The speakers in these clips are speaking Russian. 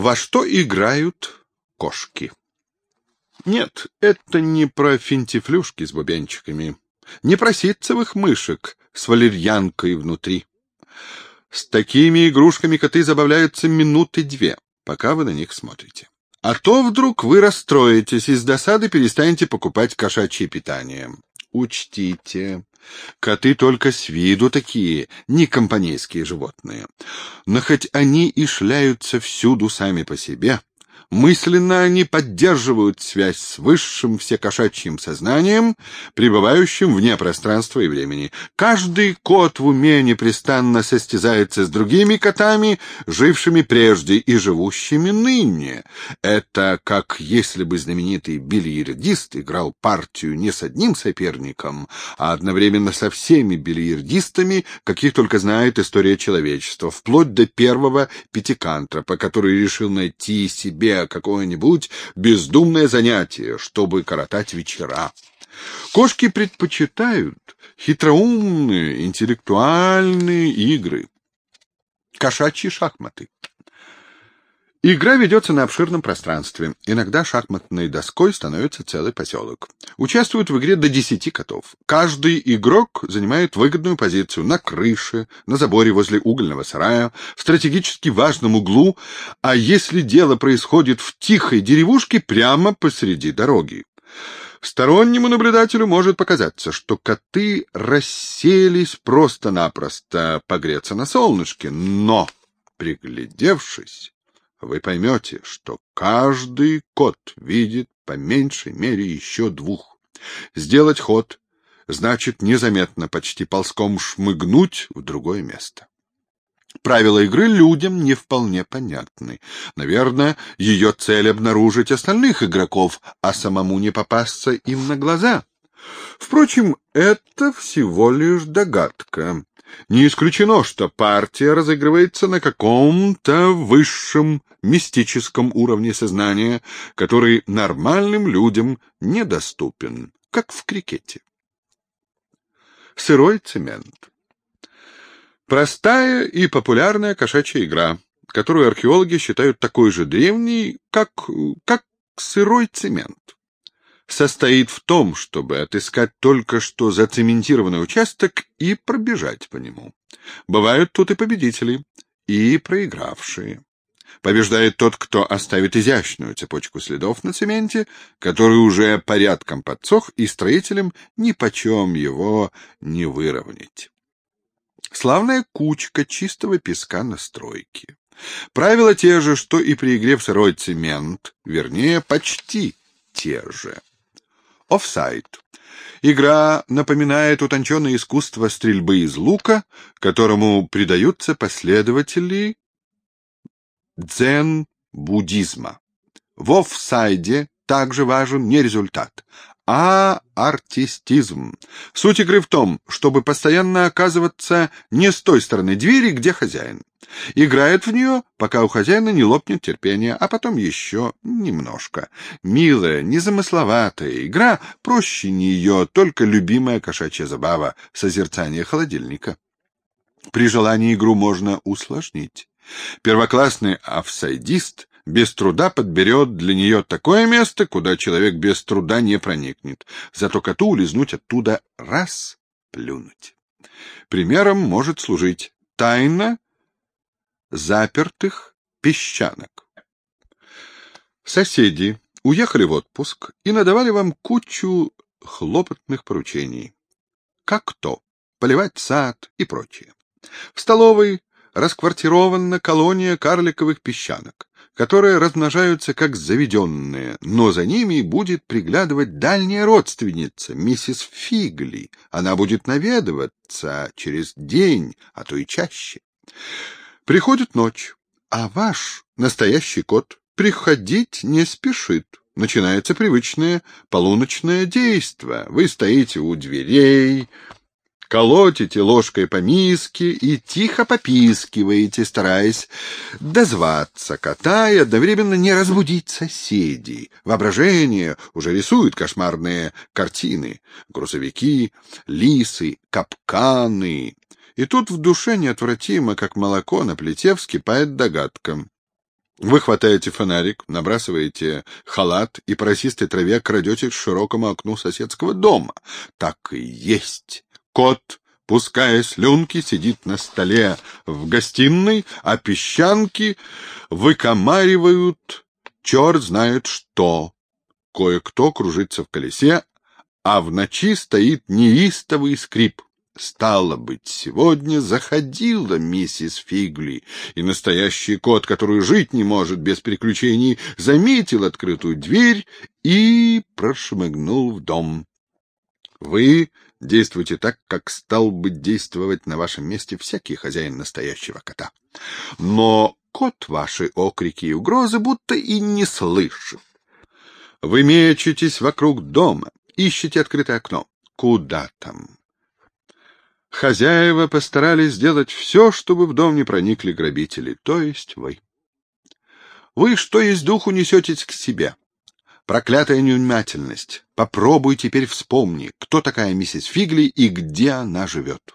Во что играют кошки? Нет, это не про финтифлюшки с бубенчиками, не про ситцевых мышек с валерьянкой внутри. С такими игрушками коты забавляются минуты две, пока вы на них смотрите. А то вдруг вы расстроитесь и с досады перестанете покупать кошачье питание. Учтите, коты только с виду такие, не компанейские животные. Но хоть они и шляются всюду сами по себе, Мысленно они поддерживают связь с высшим всекошачьим сознанием, пребывающим вне пространства и времени. Каждый кот в уме непрестанно состязается с другими котами, жившими прежде и живущими ныне. Это как если бы знаменитый бильярдист играл партию не с одним соперником, а одновременно со всеми бильярдистами, каких только знает история человечества, вплоть до первого пятикантропа, который решил найти себе какое-нибудь бездумное занятие, чтобы коротать вечера. Кошки предпочитают хитроумные, интеллектуальные игры. Кошачьи шахматы. Игра ведется на обширном пространстве. Иногда шахматной доской становится целый поселок. Участвуют в игре до десяти котов. Каждый игрок занимает выгодную позицию на крыше, на заборе возле угольного сарая, в стратегически важном углу, а если дело происходит в тихой деревушке, прямо посреди дороги. Стороннему наблюдателю может показаться, что коты расселись просто-напросто погреться на солнышке, но, приглядевшись, вы поймете, что каждый кот видит по меньшей мере еще двух. Сделать ход значит незаметно, почти ползком шмыгнуть в другое место. Правила игры людям не вполне понятны. Наверное, ее цель — обнаружить остальных игроков, а самому не попасться им на глаза. Впрочем, это всего лишь догадка. Не исключено, что партия разыгрывается на каком-то высшем мистическом уровне сознания, который нормальным людям недоступен, как в крикете. Сырой цемент. Простая и популярная кошачья игра, которую археологи считают такой же древней, как, как сырой цемент состоит в том, чтобы отыскать только что зацементированный участок и пробежать по нему. Бывают тут и победители, и проигравшие. Побеждает тот, кто оставит изящную цепочку следов на цементе, который уже порядком подсох, и строителям нипочем его не выровнять. Славная кучка чистого песка на стройке. Правила те же, что и при игре в сырой цемент, вернее, почти те же. Офсайд. Игра напоминает утонченное искусство стрельбы из лука, которому придаются последователи дзен-буддизма. В офсайде также важен не результат, а артистизм. Суть игры в том, чтобы постоянно оказываться не с той стороны двери, где хозяин. Играет в нее, пока у хозяина не лопнет терпение, а потом еще немножко. Милая, незамысловатая игра, проще нее только любимая кошачья забава — созерцание холодильника. При желании игру можно усложнить. Первоклассный офсайдист без труда подберет для нее такое место, куда человек без труда не проникнет. Зато коту улизнуть оттуда раз — плюнуть. Примером может служить тайна запертых песчанок. Соседи уехали в отпуск и надавали вам кучу хлопотных поручений. Как то, поливать сад и прочее. В столовой расквартирована колония карликовых песчанок, которые размножаются как заведенные, но за ними будет приглядывать дальняя родственница, миссис Фигли. Она будет наведываться через день, а то и чаще. Приходит ночь, а ваш настоящий кот приходить не спешит. Начинается привычное полуночное действо. Вы стоите у дверей, колотите ложкой по миске и тихо попискиваете, стараясь дозваться кота и одновременно не разбудить соседей. Воображение уже рисует кошмарные картины. Грузовики, лисы, капканы. И тут в душе неотвратимо, как молоко на плите, вскипает догадка. Вы хватаете фонарик, набрасываете халат и по траве крадете к широкому окну соседского дома. Так и есть. Кот, пуская слюнки, сидит на столе в гостиной, а песчанки выкомаривают черт знает что. Кое-кто кружится в колесе, а в ночи стоит неистовый скрип. Стало быть, сегодня заходила миссис Фигли, и настоящий кот, который жить не может без приключений, заметил открытую дверь и прошмыгнул в дом. Вы действуйте так, как стал бы действовать на вашем месте всякий хозяин настоящего кота. Но кот ваши окрики и угрозы будто и не слышит. Вы мечетесь вокруг дома, ищете открытое окно. Куда там? Хозяева постарались сделать все, чтобы в дом не проникли грабители, то есть вы. Вы, что есть духу, несетесь к себе. Проклятая невнимательность. Попробуй теперь вспомни, кто такая миссис Фигли и где она живет.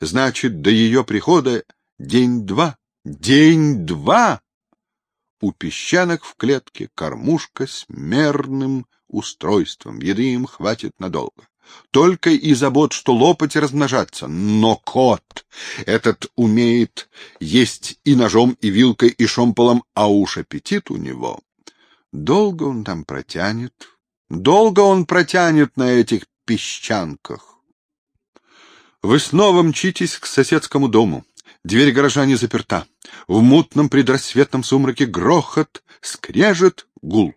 Значит, до ее прихода день-два. День-два! У песчанок в клетке кормушка с мерным устройством. Еды им хватит надолго только и забот, что лопать и размножаться. Но кот этот умеет есть и ножом, и вилкой, и шомполом, а уж аппетит у него. Долго он там протянет, долго он протянет на этих песчанках. Вы снова мчитесь к соседскому дому. Дверь гаража не заперта. В мутном предрассветном сумраке грохот, скрежет, гул.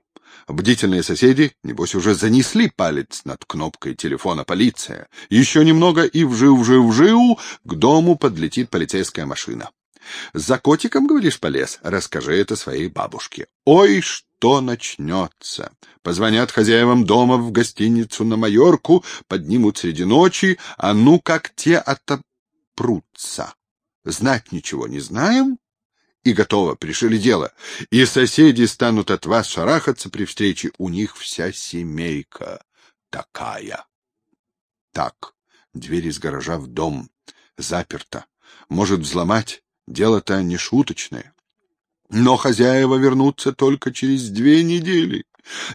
Бдительные соседи, небось, уже занесли палец над кнопкой телефона полиция. Еще немного и вжив-вжив-вжив к дому подлетит полицейская машина. За котиком, говоришь, полез? Расскажи это своей бабушке. Ой, что начнется! Позвонят хозяевам дома в гостиницу на Майорку, поднимут среди ночи, а ну как те отопрутся. Знать ничего не знаем, и готово, пришили дело. И соседи станут от вас шарахаться при встрече, у них вся семейка такая. Так, дверь из гаража в дом заперта. Может взломать, дело-то не шуточное. Но хозяева вернутся только через две недели.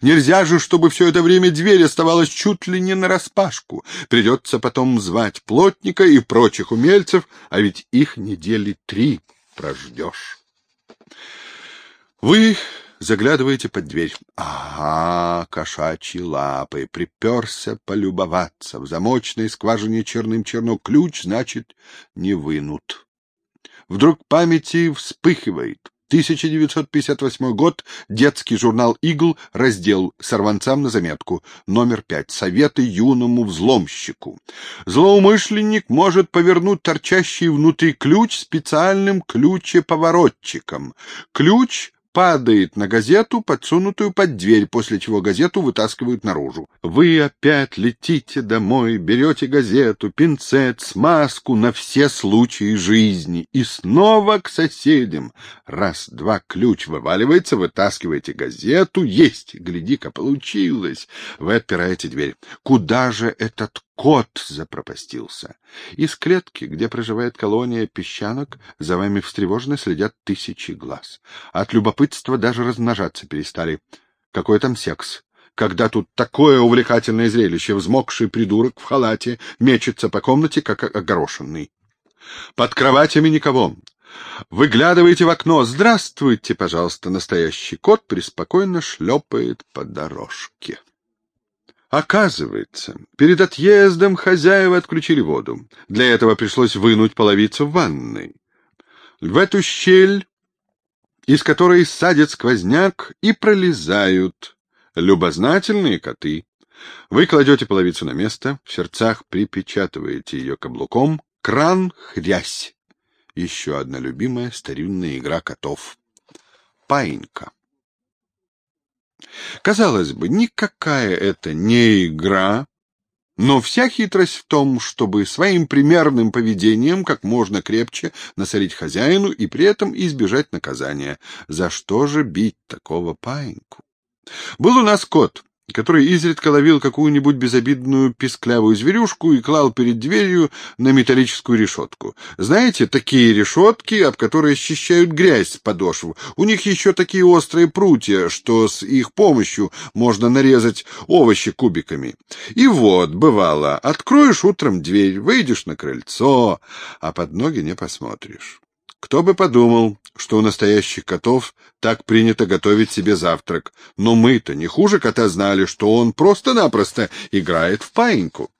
Нельзя же, чтобы все это время дверь оставалась чуть ли не нараспашку. Придется потом звать плотника и прочих умельцев, а ведь их недели три прождешь. Вы заглядываете под дверь. Ага, кошачьи лапы, приперся полюбоваться. В замочной скважине черным черно ключ, значит, не вынут. Вдруг памяти вспыхивает. 1958 год, детский журнал «Игл», раздел «Сорванцам на заметку», номер 5, «Советы юному взломщику». Злоумышленник может повернуть торчащий внутри ключ специальным ключеповоротчиком. Ключ падает на газету, подсунутую под дверь, после чего газету вытаскивают наружу. Вы опять летите домой, берете газету, пинцет, смазку на все случаи жизни и снова к соседям. Раз-два ключ вываливается, вытаскиваете газету, есть, гляди-ка, получилось. Вы отпираете дверь. Куда же этот кот запропастился. Из клетки, где проживает колония песчанок, за вами встревоженно следят тысячи глаз. От любопытства даже размножаться перестали. Какой там секс? Когда тут такое увлекательное зрелище, взмокший придурок в халате мечется по комнате, как огорошенный. Под кроватями никого. Выглядываете в окно. Здравствуйте, пожалуйста, настоящий кот преспокойно шлепает по дорожке. Оказывается, перед отъездом хозяева отключили воду. Для этого пришлось вынуть половицу в ванной. В эту щель, из которой садят сквозняк, и пролезают любознательные коты. Вы кладете половицу на место, в сердцах припечатываете ее каблуком, кран — хрясь. Еще одна любимая старинная игра котов. Паинька. Казалось бы, никакая это не игра, но вся хитрость в том, чтобы своим примерным поведением как можно крепче насолить хозяину и при этом избежать наказания. За что же бить такого паиньку? Был у нас кот, который изредка ловил какую-нибудь безобидную писклявую зверюшку и клал перед дверью на металлическую решетку. Знаете, такие решетки, об которые счищают грязь с подошв. У них еще такие острые прутья, что с их помощью можно нарезать овощи кубиками. И вот, бывало, откроешь утром дверь, выйдешь на крыльцо, а под ноги не посмотришь. Кто бы подумал, что у настоящих котов так принято готовить себе завтрак. Но мы-то не хуже кота знали, что он просто-напросто играет в паиньку.